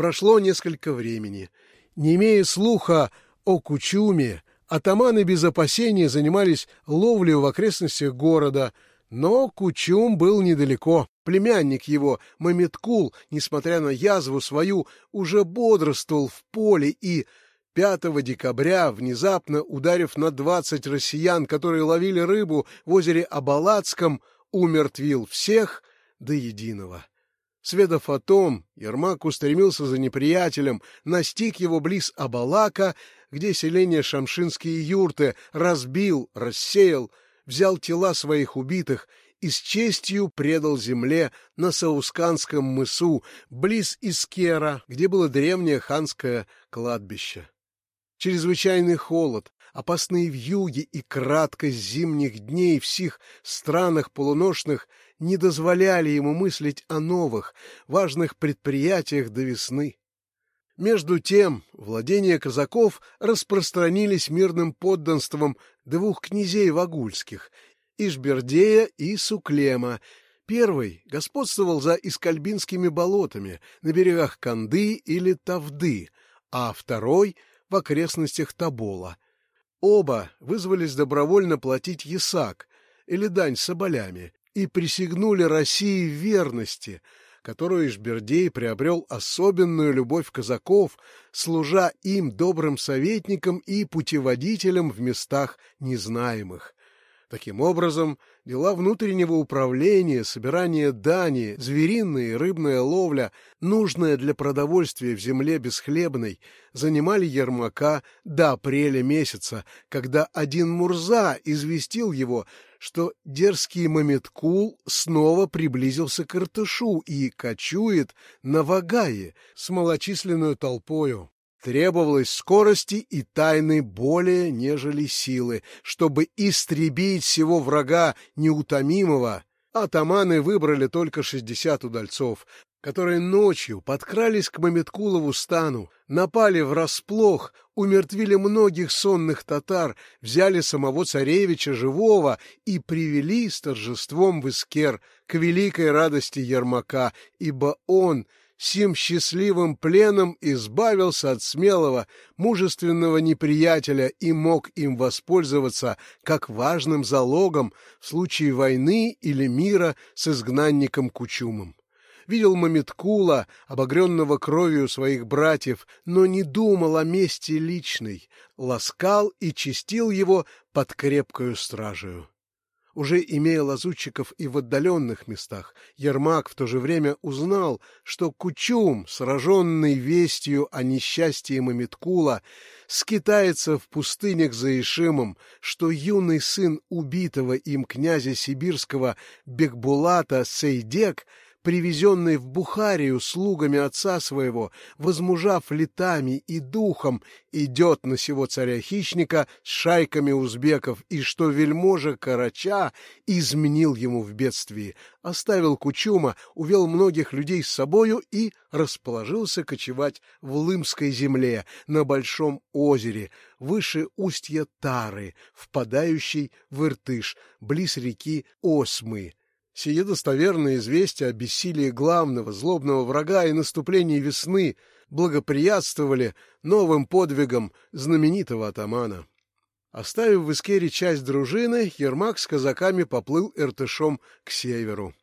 Прошло несколько времени. Не имея слуха о Кучуме, атаманы без опасения занимались ловлей в окрестностях города, но Кучум был недалеко. Племянник его, Мамиткул, несмотря на язву свою, уже бодрствовал в поле и 5 декабря, внезапно ударив на 20 россиян, которые ловили рыбу в озере Абалацком, умертвил всех до единого. Сведав о том, Ермак устремился за неприятелем, настиг его близ Абалака, где селение Шамшинские юрты разбил, рассеял, взял тела своих убитых и с честью предал земле на Саусканском мысу, близ Искера, где было древнее ханское кладбище. Чрезвычайный холод, опасные вьюги и краткость зимних дней в сих странах полуношных не дозволяли ему мыслить о новых, важных предприятиях до весны. Между тем, владения казаков распространились мирным подданством двух князей вагульских — Ишбердея и Суклема. Первый господствовал за Искальбинскими болотами на берегах Канды или Тавды, а второй — в окрестностях Табола. Оба вызвались добровольно платить ясак или дань соболями и присягнули России верности, которую Ишбердей приобрел особенную любовь казаков, служа им добрым советником и путеводителем в местах незнаемых. Таким образом, дела внутреннего управления, собирание дани, звериная и рыбная ловля, нужная для продовольствия в земле бесхлебной, занимали Ермака до апреля месяца, когда один Мурза известил его, что дерзкий Мамедкул снова приблизился к Иртышу и кочует на Вагае с малочисленную толпою. Требовалось скорости и тайны более, нежели силы, чтобы истребить всего врага неутомимого. Атаманы выбрали только шестьдесят удальцов, которые ночью подкрались к Мамедкулову стану, напали врасплох, умертвили многих сонных татар, взяли самого царевича живого и привели с торжеством в Искер к великой радости Ермака, ибо он — сим счастливым пленом избавился от смелого, мужественного неприятеля и мог им воспользоваться как важным залогом в случае войны или мира с изгнанником Кучумом. Видел Мамиткула, обогренного кровью своих братьев, но не думал о мести личной, ласкал и чистил его под крепкою стражею. Уже имея лазутчиков и в отдаленных местах, Ермак в то же время узнал, что Кучум, сраженный вестью о несчастье Мамиткула, скитается в пустынях за Ишимом, что юный сын убитого им князя сибирского Бекбулата Сейдек — привезенный в Бухарию слугами отца своего, возмужав летами и духом, идет на сего царя-хищника с шайками узбеков, и что вельможа Карача изменил ему в бедствии, оставил Кучума, увел многих людей с собою и расположился кочевать в Лымской земле, на Большом озере, выше устья Тары, впадающей в Иртыш, близ реки Осмы, Сие достоверное известие о бессилии главного злобного врага и наступлении весны благоприятствовали новым подвигам знаменитого атамана. Оставив в Искере часть дружины, Ермак с казаками поплыл Иртышом к северу.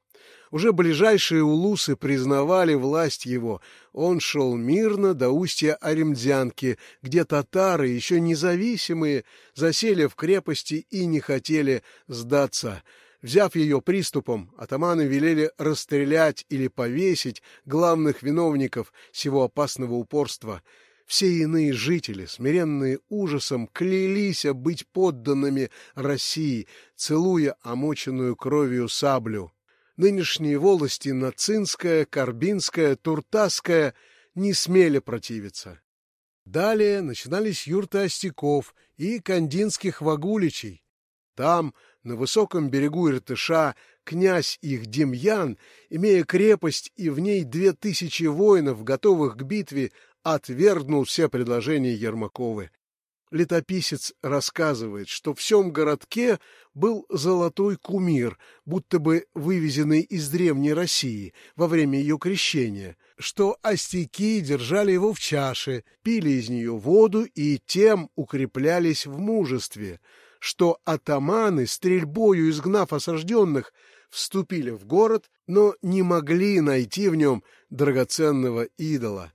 Уже ближайшие улусы признавали власть его. Он шел мирно до устья Аремдзянки, где татары, еще независимые, засели в крепости и не хотели сдаться — Взяв ее приступом, атаманы велели расстрелять или повесить главных виновников всего опасного упорства. Все иные жители, смиренные ужасом, клялись быть подданными России, целуя омоченную кровью саблю. Нынешние волости Нацинская, Карбинская, Туртасская не смели противиться. Далее начинались юрты остяков и кандинских вагуличей. Там, на высоком берегу Иртыша князь их Демьян, имея крепость и в ней две тысячи воинов, готовых к битве, отвергнул все предложения Ермаковы. Летописец рассказывает, что в всем городке был золотой кумир, будто бы вывезенный из Древней России во время ее крещения, что остяки держали его в чаше, пили из нее воду и тем укреплялись в мужестве, что атаманы, стрельбою изгнав осажденных, вступили в город, но не могли найти в нем драгоценного идола.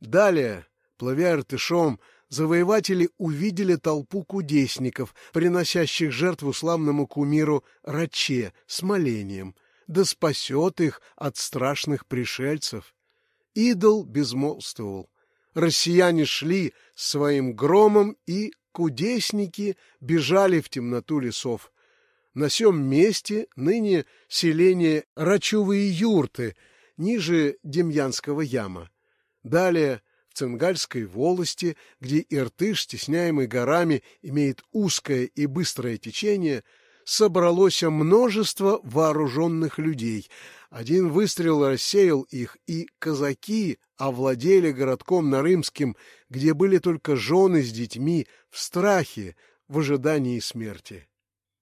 Далее, плывя Иртышом, завоеватели увидели толпу кудесников, приносящих жертву славному кумиру Раче с молением, да спасет их от страшных пришельцев. Идол безмолвствовал. Россияне шли своим громом, и кудесники бежали в темноту лесов. На сём месте ныне селение Рачевые юрты, ниже Демьянского яма. Далее в Ценгальской волости, где Иртыш, стесняемый горами, имеет узкое и быстрое течение, собралось множество вооруженных людей. Один выстрел рассеял их, и казаки овладели городком Нарымским, где были только жены с детьми, в страхе, в ожидании смерти.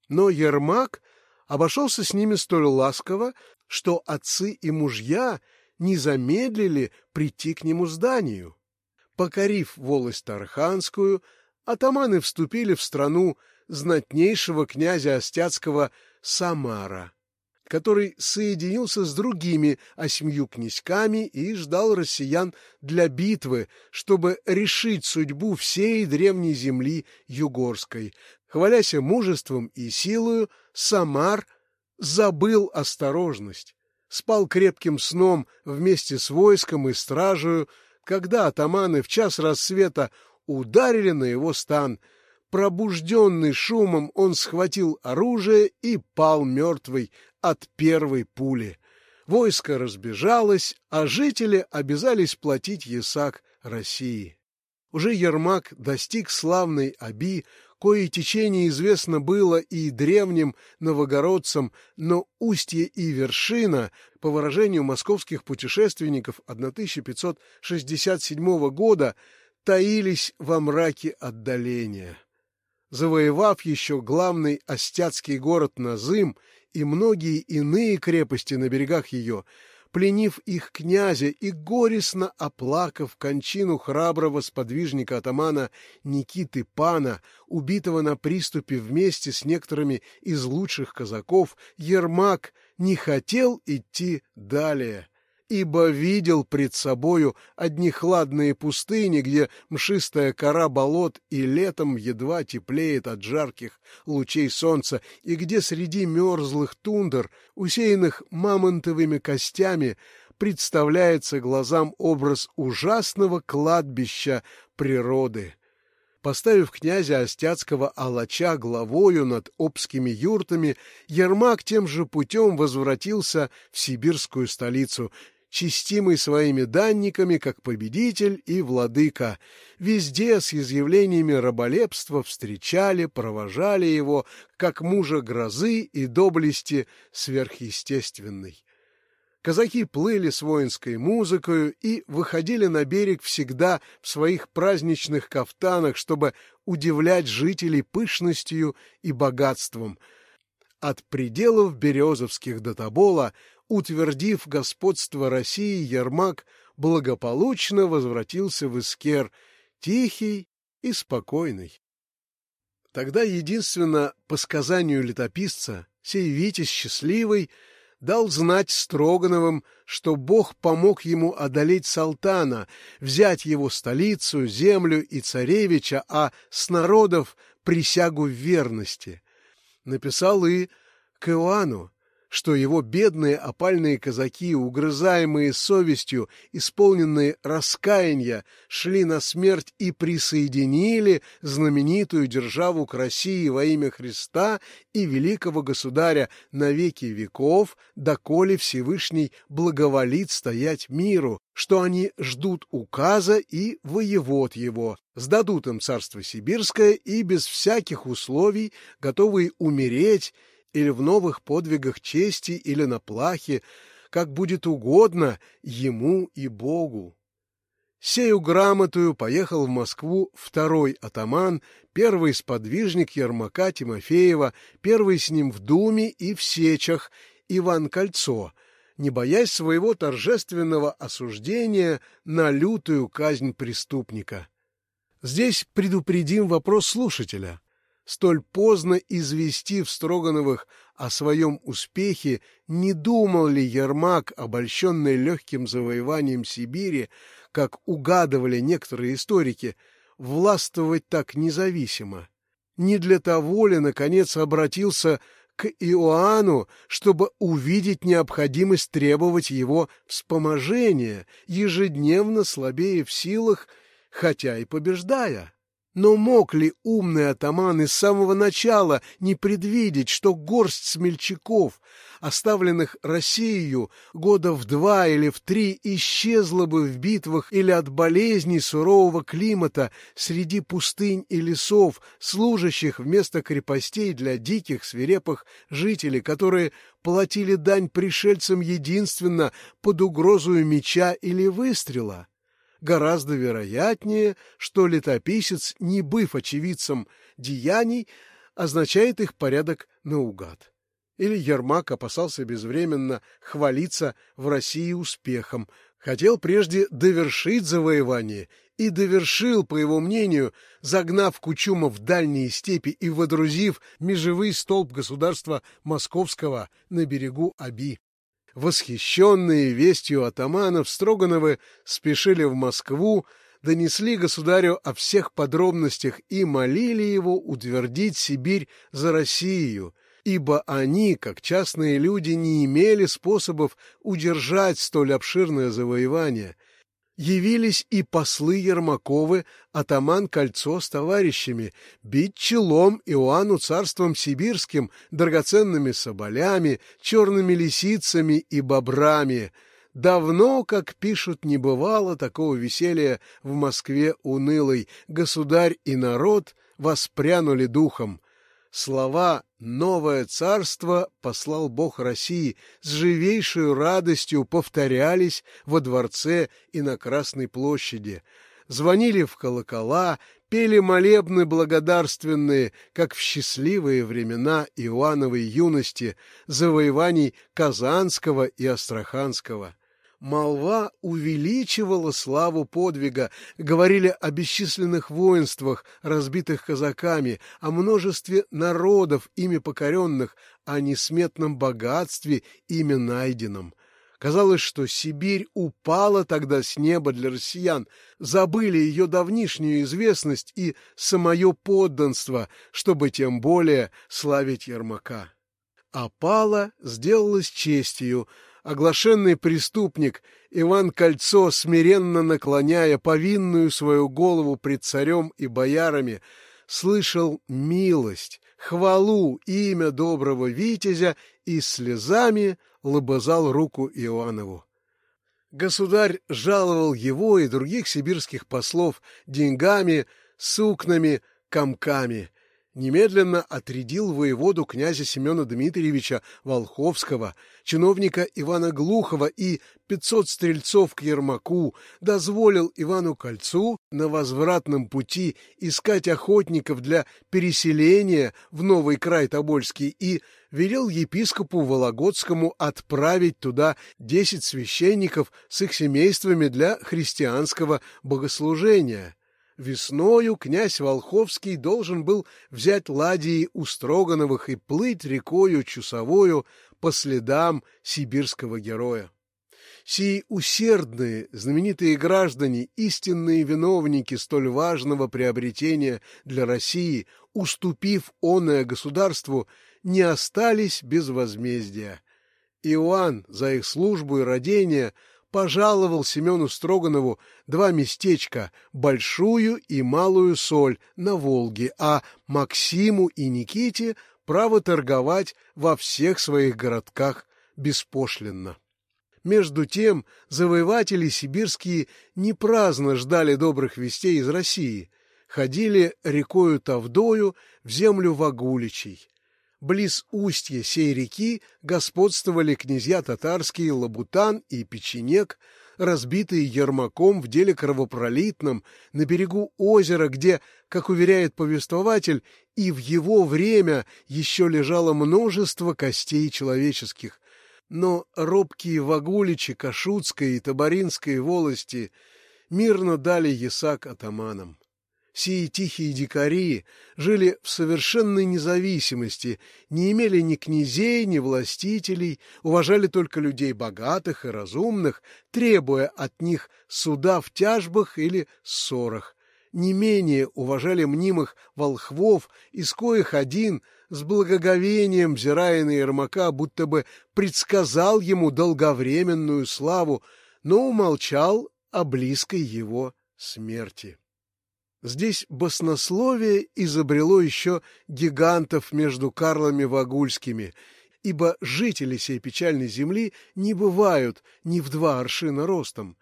Но Ермак обошелся с ними столь ласково, что отцы и мужья не замедлили прийти к нему зданию. Покорив волость Арханскую, атаманы вступили в страну знатнейшего князя Остяцкого Самара, который соединился с другими осьмью князьками и ждал россиян для битвы, чтобы решить судьбу всей древней земли югорской. Хвалясь мужеством и силою, Самар забыл осторожность, спал крепким сном вместе с войском и стражею, когда атаманы в час рассвета ударили на его стан. Пробужденный шумом, он схватил оружие и пал мертвый от первой пули. Войско разбежалось, а жители обязались платить ясак России. Уже Ермак достиг славной Аби, кое течение известно было и древним новогородцам, но устье и вершина, по выражению московских путешественников 1567 года, таились во мраке отдаления. Завоевав еще главный остяцкий город Назым и многие иные крепости на берегах ее, пленив их князя и горестно оплакав кончину храброго сподвижника атамана Никиты Пана, убитого на приступе вместе с некоторыми из лучших казаков, Ермак не хотел идти далее ибо видел пред собою одни хладные пустыни, где мшистая кора болот и летом едва теплеет от жарких лучей солнца, и где среди мерзлых тундр, усеянных мамонтовыми костями, представляется глазам образ ужасного кладбища природы. Поставив князя Остяцкого Алача главою над обскими юртами, Ермак тем же путем возвратился в сибирскую столицу — честимый своими данниками, как победитель и владыка. Везде с изъявлениями раболепства встречали, провожали его, как мужа грозы и доблести сверхъестественной. Казаки плыли с воинской музыкой и выходили на берег всегда в своих праздничных кафтанах, чтобы удивлять жителей пышностью и богатством. От пределов Березовских до Тобола утвердив господство России, Ермак благополучно возвратился в Искер, тихий и спокойный. Тогда единственно по сказанию летописца сей Витязь счастливый дал знать Строгановым, что Бог помог ему одолеть Салтана, взять его столицу, землю и царевича, а с народов присягу верности. Написал и к Иоанну, что его бедные опальные казаки, угрызаемые совестью, исполненные раскаяния, шли на смерть и присоединили знаменитую державу к России во имя Христа и великого государя на веки веков, доколе Всевышний благоволит стоять миру, что они ждут указа и воевод его, сдадут им царство сибирское и без всяких условий, готовые умереть или в новых подвигах чести, или на плахе, как будет угодно ему и Богу. Сею грамотую поехал в Москву второй атаман, первый сподвижник Ермака Тимофеева, первый с ним в Думе и в Сечах, Иван Кольцо, не боясь своего торжественного осуждения на лютую казнь преступника. Здесь предупредим вопрос слушателя. Столь поздно известив Строгановых о своем успехе, не думал ли Ермак, обольщенный легким завоеванием Сибири, как угадывали некоторые историки, властвовать так независимо? Не для того ли, наконец, обратился к Иоанну, чтобы увидеть необходимость требовать его вспоможения, ежедневно слабее в силах, хотя и побеждая? Но мог ли умный атаман из самого начала не предвидеть, что горсть смельчаков, оставленных Россией года в два или в три, исчезла бы в битвах или от болезней сурового климата среди пустынь и лесов, служащих вместо крепостей для диких свирепых жителей, которые платили дань пришельцам единственно под угрозою меча или выстрела? Гораздо вероятнее, что летописец, не быв очевидцем деяний, означает их порядок наугад. Или Ермак опасался безвременно хвалиться в России успехом, хотел прежде довершить завоевание и довершил, по его мнению, загнав Кучума в дальние степи и водрузив межевый столб государства московского на берегу Аби. Восхищенные вестью атаманов, Строгановы спешили в Москву, донесли государю о всех подробностях и молили его утвердить Сибирь за Россию, ибо они, как частные люди, не имели способов удержать столь обширное завоевание — явились и послы Ермаковы, атаман Кольцо с товарищами, бить челом Иоанну царством сибирским, драгоценными соболями, черными лисицами и бобрами. Давно, как пишут, не бывало такого веселья в Москве унылой. Государь и народ воспрянули духом. Слова «Новое царство» послал Бог России с живейшей радостью повторялись во дворце и на Красной площади. Звонили в колокола, пели молебны благодарственные, как в счастливые времена Иоанновой юности, завоеваний Казанского и Астраханского. Молва увеличивала славу подвига, говорили о бесчисленных воинствах, разбитых казаками, о множестве народов, ими покоренных, о несметном богатстве, ими найденном. Казалось, что Сибирь упала тогда с неба для россиян, забыли ее давнишнюю известность и самое подданство, чтобы тем более славить Ермака. А пала сделалась честью — оглашенный преступник Иван Кольцо, смиренно наклоняя повинную свою голову пред царем и боярами, слышал милость, хвалу имя доброго витязя и слезами лобызал руку Иоаннову. Государь жаловал его и других сибирских послов деньгами, сукнами, комками — немедленно отрядил воеводу князя Семена Дмитриевича Волховского, чиновника Ивана Глухова и пятьсот стрельцов к Ермаку, дозволил Ивану Кольцу на возвратном пути искать охотников для переселения в новый край Тобольский и велел епископу Вологодскому отправить туда десять священников с их семействами для христианского богослужения. Весною князь Волховский должен был взять ладьи у Строгановых и плыть рекою Чусовою по следам сибирского героя. Сии усердные, знаменитые граждане, истинные виновники столь важного приобретения для России, уступив оное государству, не остались без возмездия. Иоанн за их службу и родение – пожаловал Семену Строганову два местечка — Большую и Малую Соль на Волге, а Максиму и Никите право торговать во всех своих городках беспошлинно. Между тем, завоеватели сибирские не праздно ждали добрых вестей из России, ходили рекою Тавдою в землю Вагуличей. Близ устья сей реки господствовали князья татарские Лабутан и Печенек, разбитые Ермаком в деле кровопролитном, на берегу озера, где, как уверяет повествователь, и в его время еще лежало множество костей человеческих. Но робкие вагуличи Кашутской и Табаринской волости мирно дали ясак атаманам. Сии тихие дикари жили в совершенной независимости, не имели ни князей, ни властителей, уважали только людей богатых и разумных, требуя от них суда в тяжбах или ссорах. Не менее уважали мнимых волхвов, из коих один, с благоговением взирая на Ермака, будто бы предсказал ему долговременную славу, но умолчал о близкой его смерти. Здесь баснословие изобрело еще гигантов между Карлами Вагульскими, ибо жители сей печальной земли не бывают ни в два аршина ростом.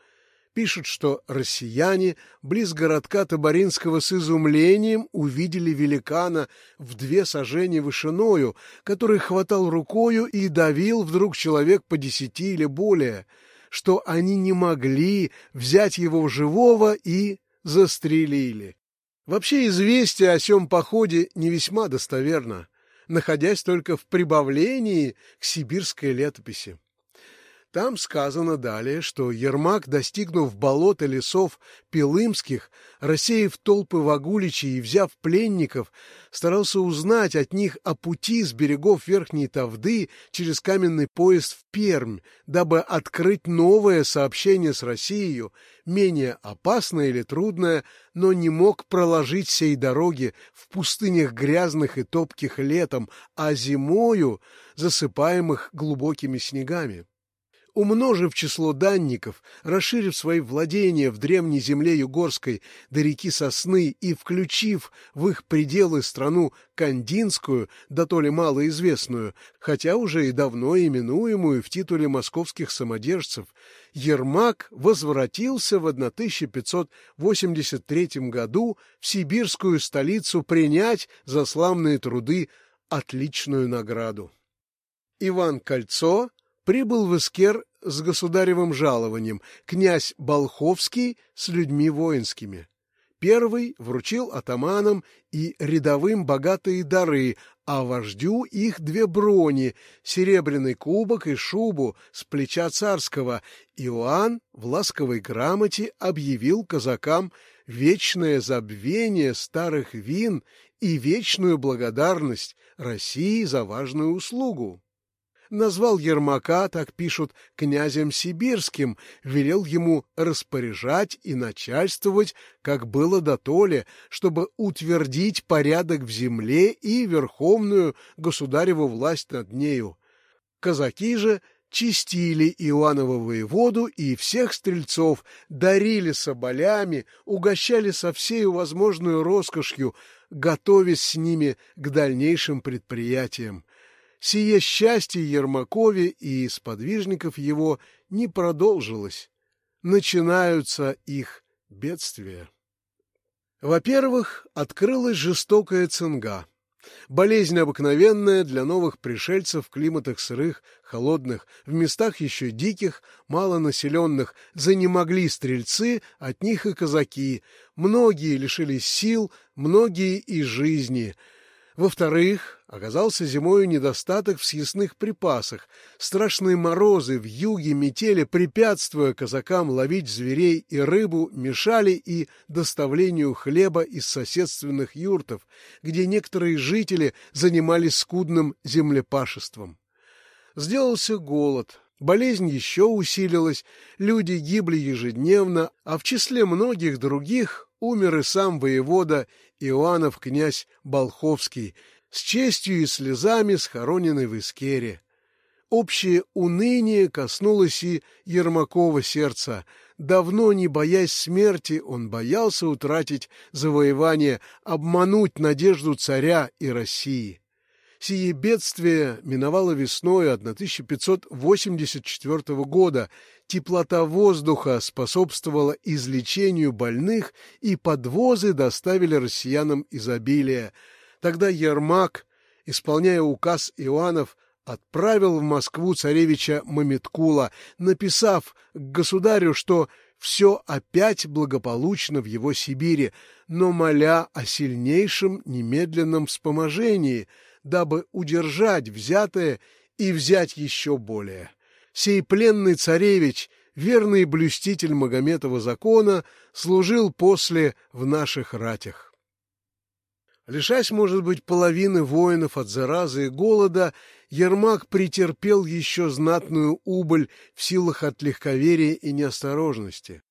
Пишут, что россияне близ городка Табаринского с изумлением увидели великана в две сажени вышиною, который хватал рукою и давил вдруг человек по десяти или более, что они не могли взять его живого и застрелили. Вообще известие о сём походе не весьма достоверно, находясь только в прибавлении к сибирской летописи. Там сказано далее, что Ермак, достигнув болота лесов Пилымских, рассеяв толпы вагуличей и взяв пленников, старался узнать от них о пути с берегов Верхней Тавды через каменный поезд в Пермь, дабы открыть новое сообщение с Россией, менее опасное или трудное, но не мог проложить сей дороги в пустынях грязных и топких летом, а зимою засыпаемых глубокими снегами умножив число данников, расширив свои владения в древней земле Югорской до реки Сосны и включив в их пределы страну Кандинскую, да то ли малоизвестную, хотя уже и давно именуемую в титуле московских самодержцев, Ермак возвратился в 1583 году в сибирскую столицу принять за славные труды отличную награду. Иван Кольцо прибыл в Искер с государевым жалованием, князь Болховский с людьми воинскими. Первый вручил атаманам и рядовым богатые дары, а вождю их две брони, серебряный кубок и шубу с плеча царского. Иоанн в ласковой грамоте объявил казакам вечное забвение старых вин и вечную благодарность России за важную услугу назвал Ермака, так пишут, князем сибирским, велел ему распоряжать и начальствовать, как было до толи, чтобы утвердить порядок в земле и верховную государеву власть над нею. Казаки же чистили Иоаннова воеводу и всех стрельцов, дарили соболями, угощали со всею возможную роскошью, готовясь с ними к дальнейшим предприятиям сие счастье Ермакове и сподвижников его не продолжилось. Начинаются их бедствия. Во-первых, открылась жестокая цинга. Болезнь обыкновенная для новых пришельцев в климатах сырых, холодных, в местах еще диких, малонаселенных, занемогли стрельцы, от них и казаки. Многие лишились сил, многие и жизни — во-вторых, оказался зимою недостаток в съестных припасах. Страшные морозы в юге метели, препятствуя казакам ловить зверей и рыбу, мешали и доставлению хлеба из соседственных юртов, где некоторые жители занимались скудным землепашеством. Сделался голод, болезнь еще усилилась, люди гибли ежедневно, а в числе многих других умер и сам воевода Иоаннов князь Болховский, с честью и слезами схороненный в Искере. Общее уныние коснулось и Ермакова сердца. Давно не боясь смерти, он боялся утратить завоевание, обмануть надежду царя и России. Сие бедствие миновало весной 1584 года. Теплота воздуха способствовала излечению больных, и подвозы доставили россиянам изобилие. Тогда Ермак, исполняя указ Иоаннов, отправил в Москву царевича Мамиткула, написав к государю, что все опять благополучно в его Сибири, но моля о сильнейшем немедленном вспоможении, дабы удержать взятое и взять еще более. Сей пленный царевич, верный блюститель Магометова закона, служил после в наших ратях. Лишась, может быть, половины воинов от заразы и голода, Ермак претерпел еще знатную убыль в силах от легковерия и неосторожности.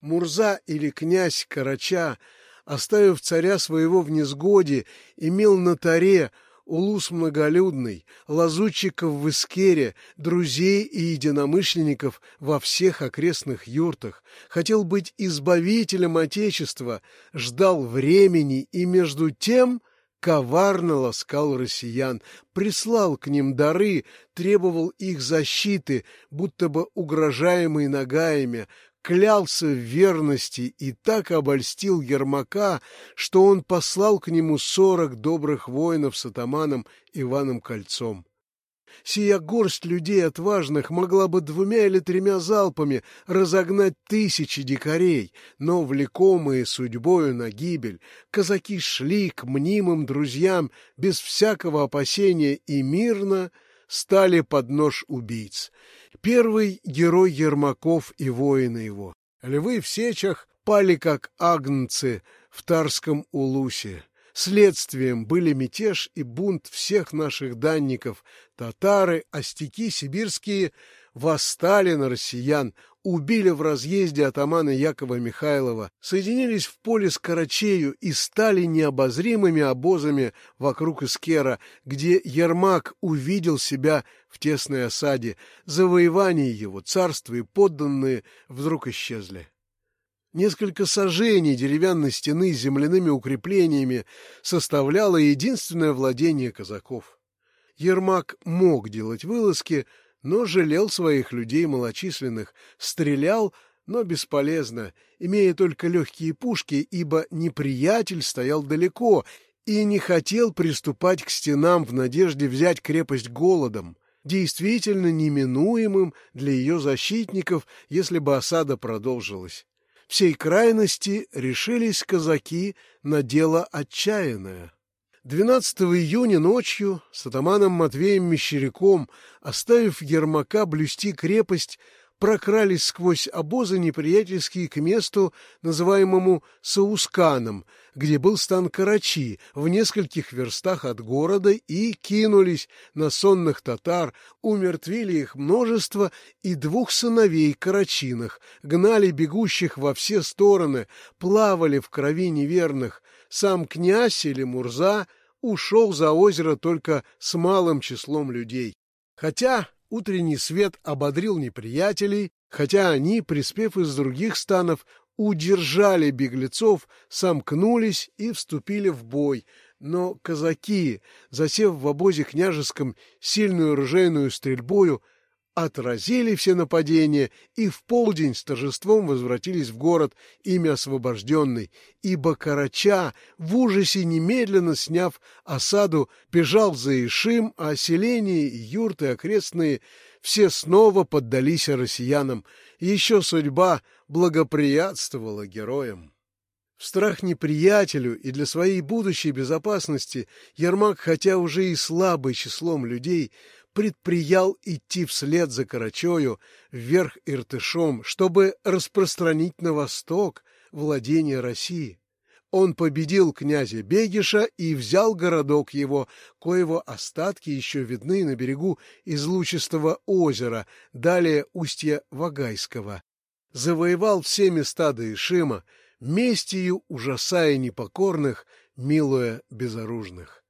Мурза или князь Карача, оставив царя своего в несгоде, имел на таре улус многолюдный, лазутчиков в Искере, друзей и единомышленников во всех окрестных юртах, хотел быть избавителем Отечества, ждал времени и между тем коварно ласкал россиян, прислал к ним дары, требовал их защиты, будто бы угрожаемый нагаями, клялся в верности и так обольстил Ермака, что он послал к нему сорок добрых воинов с атаманом Иваном Кольцом. Сия горсть людей отважных могла бы двумя или тремя залпами разогнать тысячи дикарей, но, влекомые судьбою на гибель, казаки шли к мнимым друзьям без всякого опасения и мирно стали под нож убийц. Первый герой Ермаков и воины его. Львы в сечах пали как агнцы в Тарском улусе. Следствием были мятеж и бунт всех наших данников. Татары, остяки сибирские восстали на россиян, убили в разъезде атамана Якова Михайлова, соединились в поле с Карачею и стали необозримыми обозами вокруг Искера, где Ермак увидел себя в тесной осаде. Завоевание его, царство и подданные вдруг исчезли. Несколько сажений деревянной стены с земляными укреплениями составляло единственное владение казаков. Ермак мог делать вылазки, но жалел своих людей малочисленных, стрелял, но бесполезно, имея только легкие пушки, ибо неприятель стоял далеко и не хотел приступать к стенам в надежде взять крепость голодом, действительно неминуемым для ее защитников, если бы осада продолжилась всей крайности решились казаки на дело отчаянное. 12 июня ночью с атаманом Матвеем Мещеряком, оставив Ермака блюсти крепость, прокрались сквозь обозы неприятельские к месту, называемому Саусканом, где был стан Карачи, в нескольких верстах от города, и кинулись на сонных татар, умертвили их множество и двух сыновей Карачинах, гнали бегущих во все стороны, плавали в крови неверных. Сам князь или Мурза ушел за озеро только с малым числом людей. Хотя Утренний свет ободрил неприятелей, хотя они, приспев из других станов, удержали беглецов, сомкнулись и вступили в бой, но казаки, засев в обозе княжеском сильную оружейную стрельбою, отразили все нападения и в полдень с торжеством возвратились в город, ими освобожденный, ибо Карача, в ужасе немедленно сняв осаду, бежал за Ишим, а селения и юрты окрестные все снова поддались россиянам, еще судьба благоприятствовала героям. В страх неприятелю и для своей будущей безопасности Ермак, хотя уже и слабый числом людей, предприял идти вслед за Карачою вверх Иртышом, чтобы распространить на восток владение России. Он победил князя Бегиша и взял городок его, коего остатки еще видны на берегу излучистого озера, далее устья Вагайского. Завоевал все места до Ишима, местью ужасая непокорных, милуя безоружных.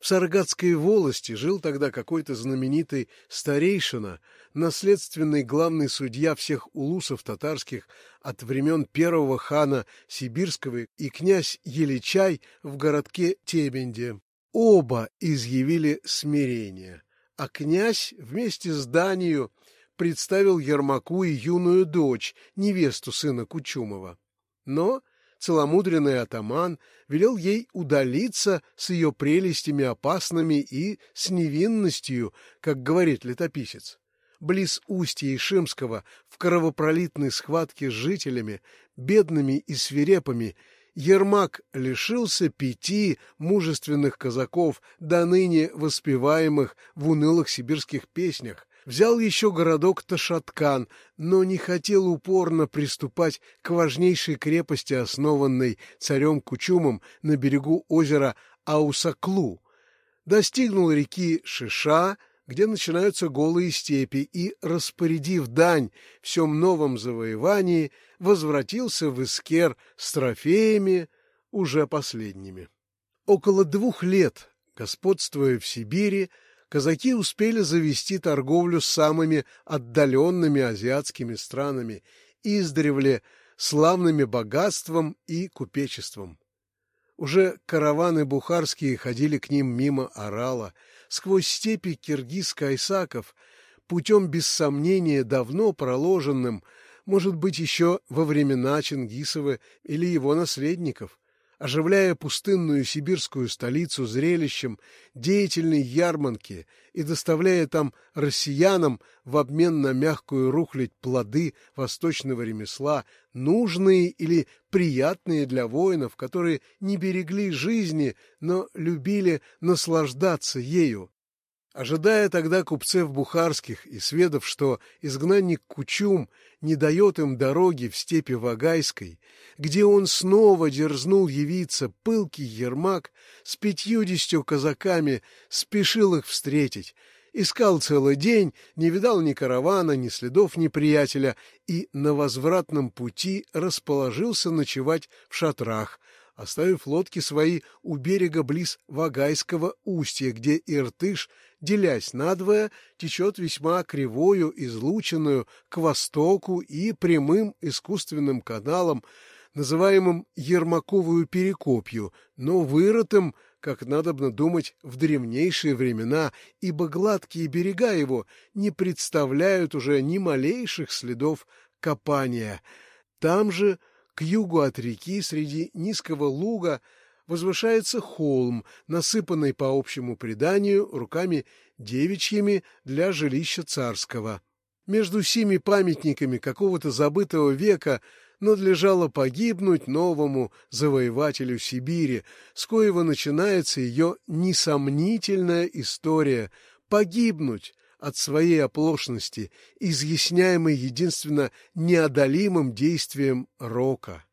В Саргатской волости жил тогда какой-то знаменитый старейшина, наследственный главный судья всех улусов татарских от времен первого хана Сибирского и князь Еличай в городке Тебенде. Оба изъявили смирение, а князь вместе с Данию представил Ермаку и юную дочь, невесту сына Кучумова. Но целомудренный атаман велел ей удалиться с ее прелестями опасными и с невинностью, как говорит летописец. Близ устья Ишимского в кровопролитной схватке с жителями, бедными и свирепыми, Ермак лишился пяти мужественных казаков, до ныне воспеваемых в унылых сибирских песнях, взял еще городок Ташаткан, но не хотел упорно приступать к важнейшей крепости, основанной царем Кучумом на берегу озера Аусаклу. Достигнул реки Шиша, где начинаются голые степи, и, распорядив дань всем новом завоевании, возвратился в Искер с трофеями, уже последними. Около двух лет, господствуя в Сибири, казаки успели завести торговлю с самыми отдаленными азиатскими странами, издревле славными богатством и купечеством. Уже караваны бухарские ходили к ним мимо Орала, сквозь степи киргиз-кайсаков, путем без сомнения давно проложенным, может быть, еще во времена Чингисова или его наследников, оживляя пустынную сибирскую столицу зрелищем деятельной ярмарки и доставляя там россиянам в обмен на мягкую рухлядь плоды восточного ремесла, нужные или приятные для воинов, которые не берегли жизни, но любили наслаждаться ею, Ожидая тогда купцев бухарских и сведав, что изгнанник Кучум не дает им дороги в степи Вагайской, где он снова дерзнул явиться, пылкий Ермак с пятьюдесятью казаками спешил их встретить, искал целый день, не видал ни каравана, ни следов неприятеля и на возвратном пути расположился ночевать в шатрах, оставив лодки свои у берега близ Вагайского устья, где Иртыш делясь надвое, течет весьма кривою, излученную к востоку и прямым искусственным каналом, называемым Ермаковую перекопью, но вырытым, как надобно думать, в древнейшие времена, ибо гладкие берега его не представляют уже ни малейших следов копания. Там же, к югу от реки, среди низкого луга, возвышается холм, насыпанный по общему преданию руками девичьими для жилища царского. Между сими памятниками какого-то забытого века надлежало погибнуть новому завоевателю Сибири, с коего начинается ее несомнительная история, погибнуть от своей оплошности, изъясняемой единственно неодолимым действием рока.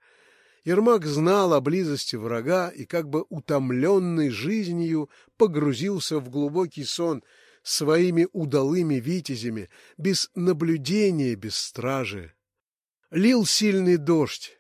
Ермак знал о близости врага и, как бы утомленный жизнью, погрузился в глубокий сон своими удалыми витязями, без наблюдения, без стражи. Лил сильный дождь.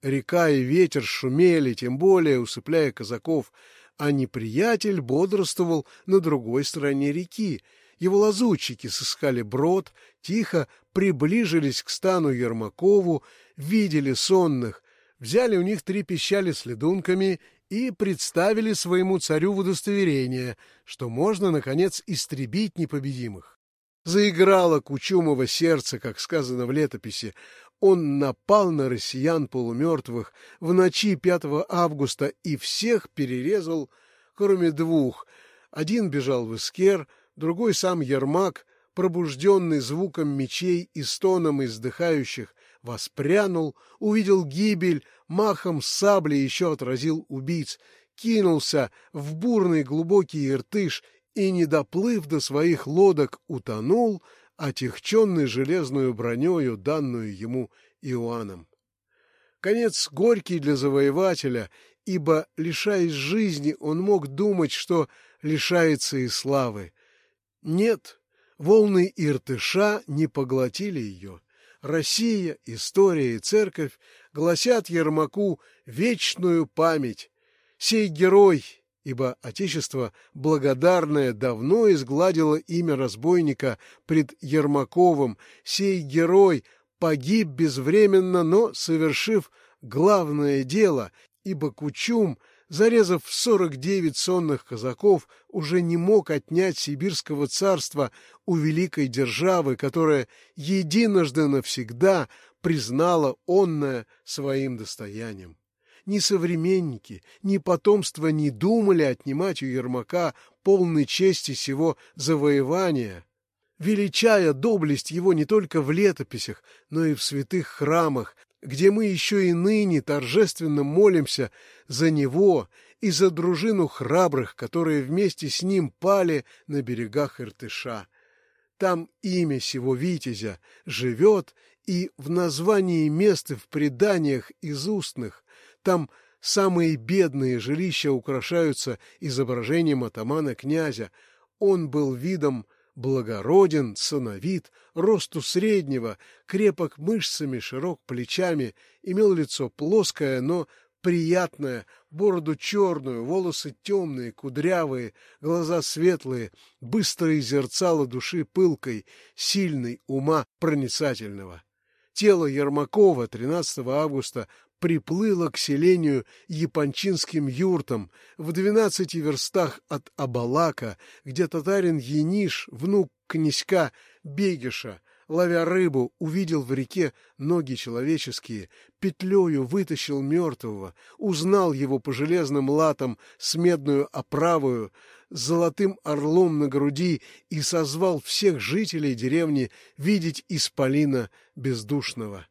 Река и ветер шумели, тем более усыпляя казаков, а неприятель бодрствовал на другой стороне реки. Его лазутчики сыскали брод, тихо приближились к стану Ермакову, видели сонных, взяли у них три пищали с ледунками и представили своему царю в удостоверение, что можно, наконец, истребить непобедимых. Заиграло Кучумово сердце, как сказано в летописи. Он напал на россиян полумертвых в ночи 5 августа и всех перерезал, кроме двух. Один бежал в Искер, другой сам Ермак, пробужденный звуком мечей и стоном издыхающих, воспрянул, увидел гибель, махом сабли еще отразил убийц, кинулся в бурный глубокий иртыш и, не доплыв до своих лодок, утонул, отягченный железную бронею, данную ему Иоанном. Конец горький для завоевателя, ибо, лишаясь жизни, он мог думать, что лишается и славы. Нет, волны Иртыша не поглотили ее. Россия, история и церковь гласят Ермаку вечную память. Сей герой, ибо Отечество благодарное давно изгладило имя разбойника пред Ермаковым, сей герой погиб безвременно, но совершив главное дело, ибо Кучум — зарезав сорок девять сонных казаков, уже не мог отнять сибирского царства у великой державы, которая единожды навсегда признала онное своим достоянием. ни современники, ни потомство не думали отнимать у Ермака полной чести сего завоевания, величая доблесть его не только в летописях, но и в святых храмах, где мы еще и ныне торжественно молимся за него и за дружину храбрых, которые вместе с ним пали на берегах Иртыша. Там имя сего витязя живет и в названии мест и в преданиях из устных. Там самые бедные жилища украшаются изображением атамана-князя. Он был видом благороден, сыновит, росту среднего, крепок мышцами, широк плечами, имел лицо плоское, но приятное, бороду черную, волосы темные, кудрявые, глаза светлые, быстрые зерцало души пылкой, сильный ума проницательного. Тело Ермакова 13 августа приплыло к селению Япончинским юртам в двенадцати верстах от Абалака, где татарин Ениш, внук князька Бегиша, ловя рыбу, увидел в реке ноги человеческие, петлею вытащил мертвого, узнал его по железным латам с медную оправою, с золотым орлом на груди и созвал всех жителей деревни видеть исполина бездушного.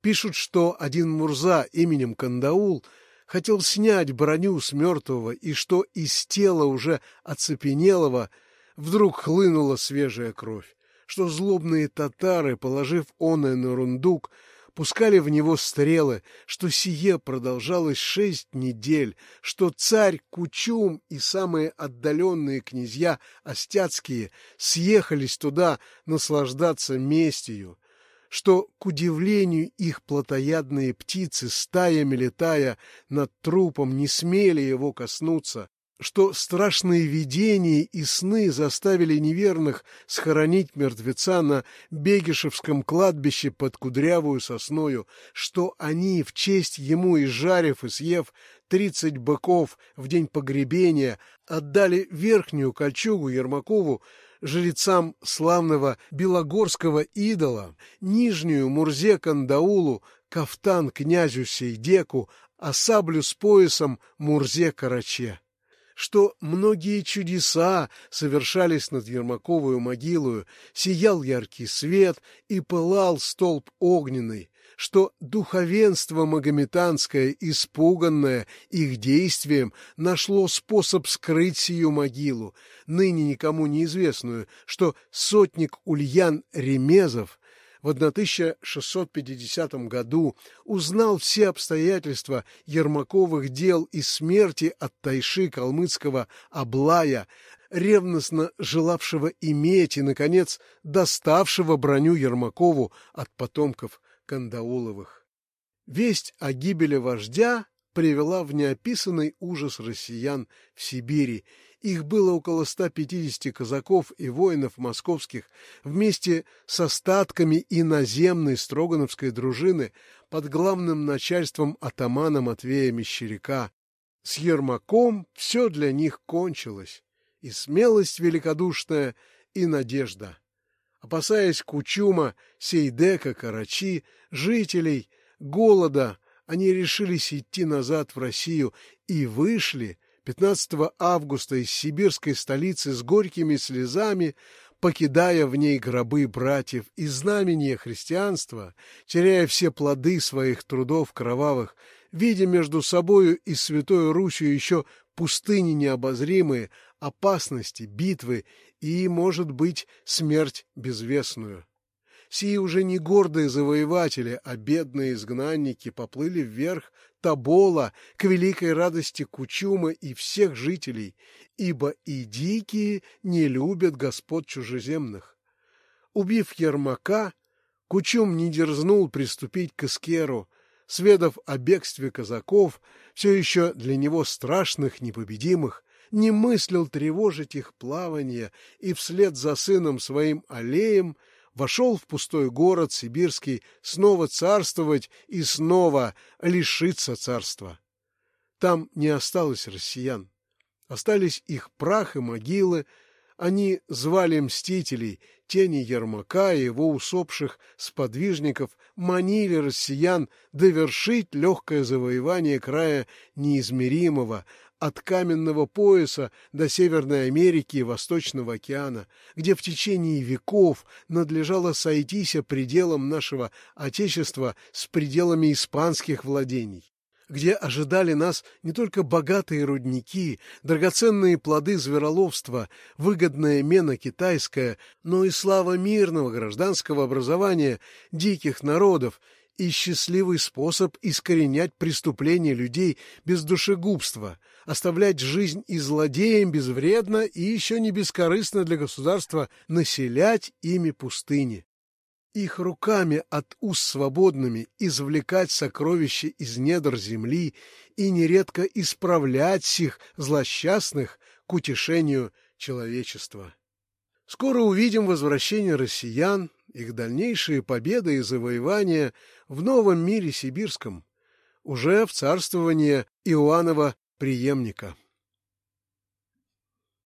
Пишут, что один Мурза именем Кандаул хотел снять броню с мертвого, и что из тела уже оцепенелого вдруг хлынула свежая кровь, что злобные татары, положив оное на рундук, пускали в него стрелы, что сие продолжалось шесть недель, что царь Кучум и самые отдаленные князья остяцкие съехались туда наслаждаться местью, что, к удивлению их, плотоядные птицы, стаями летая над трупом, не смели его коснуться, что страшные видения и сны заставили неверных схоронить мертвеца на Бегишевском кладбище под кудрявую сосною, что они, в честь ему изжарив и съев тридцать быков в день погребения, отдали верхнюю кольчугу Ермакову, жрецам славного белогорского идола, нижнюю Мурзе Кандаулу, кафтан князю Сейдеку, а саблю с поясом Мурзе Караче. Что многие чудеса совершались над Ермаковую могилою, сиял яркий свет и пылал столб огненный, что духовенство магометанское, испуганное их действием, нашло способ скрыть сию могилу, ныне никому неизвестную, что сотник Ульян Ремезов в 1650 году узнал все обстоятельства Ермаковых дел и смерти от тайши калмыцкого Аблая, ревностно желавшего иметь и, наконец, доставшего броню Ермакову от потомков Кандауловых. Весть о гибели вождя привела в неописанный ужас россиян в Сибири, их было около 150 казаков и воинов московских вместе с остатками иноземной строгановской дружины под главным начальством атамана Матвея Мещеряка. С Ермаком все для них кончилось, и смелость великодушная, и надежда. Опасаясь Кучума, Сейдека, Карачи, жителей, голода, они решились идти назад в Россию и вышли — 15 августа из сибирской столицы с горькими слезами, покидая в ней гробы братьев и знамения христианства, теряя все плоды своих трудов кровавых, видя между собою и Святой Русью еще пустыни необозримые, опасности, битвы и, может быть, смерть безвестную. Сии уже не гордые завоеватели, а бедные изгнанники поплыли вверх Табола к великой радости Кучума и всех жителей, ибо и дикие не любят господ чужеземных. Убив Ермака, Кучум не дерзнул приступить к Искеру, сведав о бегстве казаков, все еще для него страшных, непобедимых, не мыслил тревожить их плавание и вслед за сыном своим Алеем — вошел в пустой город сибирский снова царствовать и снова лишиться царства. Там не осталось россиян. Остались их прах и могилы, Они звали мстителей, тени Ермака и его усопших сподвижников, манили россиян довершить легкое завоевание края неизмеримого, от каменного пояса до Северной Америки и Восточного океана, где в течение веков надлежало сойтись пределом нашего Отечества с пределами испанских владений где ожидали нас не только богатые рудники, драгоценные плоды звероловства, выгодная мена китайская, но и слава мирного гражданского образования диких народов и счастливый способ искоренять преступления людей без душегубства, оставлять жизнь и злодеям безвредно и еще не бескорыстно для государства населять ими пустыни их руками от уст свободными извлекать сокровища из недр земли и нередко исправлять сих злосчастных к утешению человечества. Скоро увидим возвращение россиян, их дальнейшие победы и завоевания в новом мире сибирском, уже в царствование Иоаннова преемника.